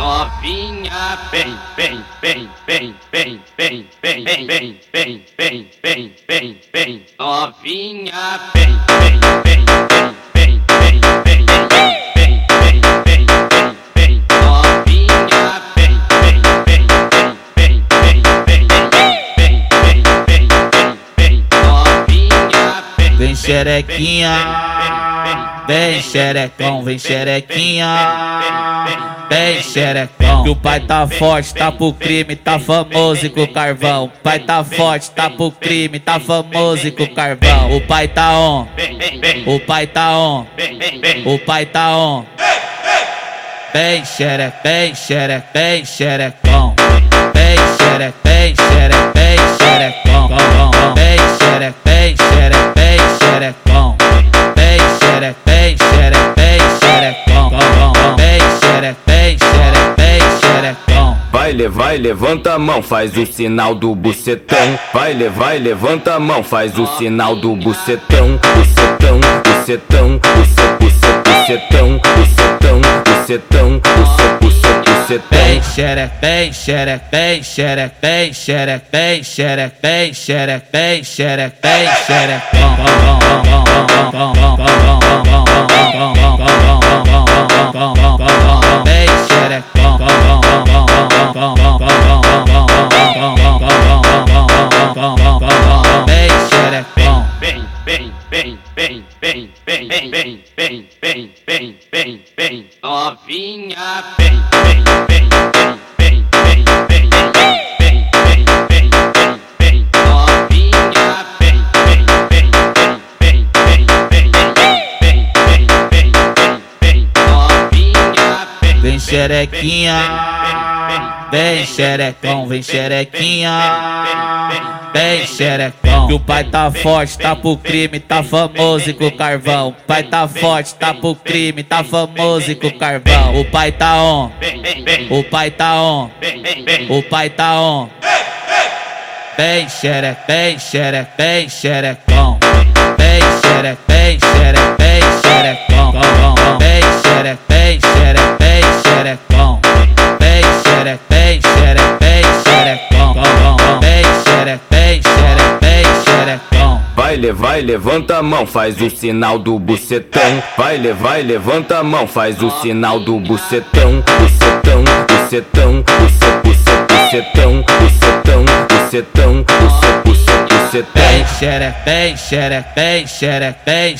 Novinha, bem, bem, bem, bem, bem, bem, bem, bem, bem, bem, bem, bem, bem, bem, novinha, bem, bem, bem, bem, bem, bem, bem, bem, bem, bem, bem, novinha, bem, bem, bem, bem, bem, bem, bem, bem, bem, bem, bem, novinha, bem, Vem xerequinha, vem xerecão, vem xerequinha, vem xerecão. Que o pai tá forte, tá pro crime, tá famoso e com carvão. Pai tá forte, tá pro crime, tá famoso e com carvão. O pai tá on, o pai tá on, o pai tá on. Vem xere, vem xere, vem xerecão. Vem xere, vai, vai, levanta a mão, faz o sinal do bucetão. Vai, vai, levanta a mão, faz o sinal do bucetão. Bucetão, bucetão, bucetão, bucetão, bucetão, bucetão, Bem. Novinha bem, bem, bem, bem, bem, bem, bem, bem. Vem xerequinha vem xerecão, vem xerequinha, vem xerecão. Que o pai tá forte, tá pro crime, tá famoso e com carvão. Pai tá forte, tá pro crime, tá famoso e com carvão. O pai tá on, o pai tá on, o pai tá on. Vem xere, vem xere, vem xerecão. Vem xere, vem xere, vem xerecão. Vai, le, vai, levanta a mão, faz o sinal do bucetão. Vai, vai, levanta a mão, faz o sinal do bucetão. Bucetão, bucetão, bucetão, bucetão, bucetão, bucetão, bucetão, bucetão. Vem xere, vem xere, vem xere, vem